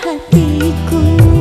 hatiku.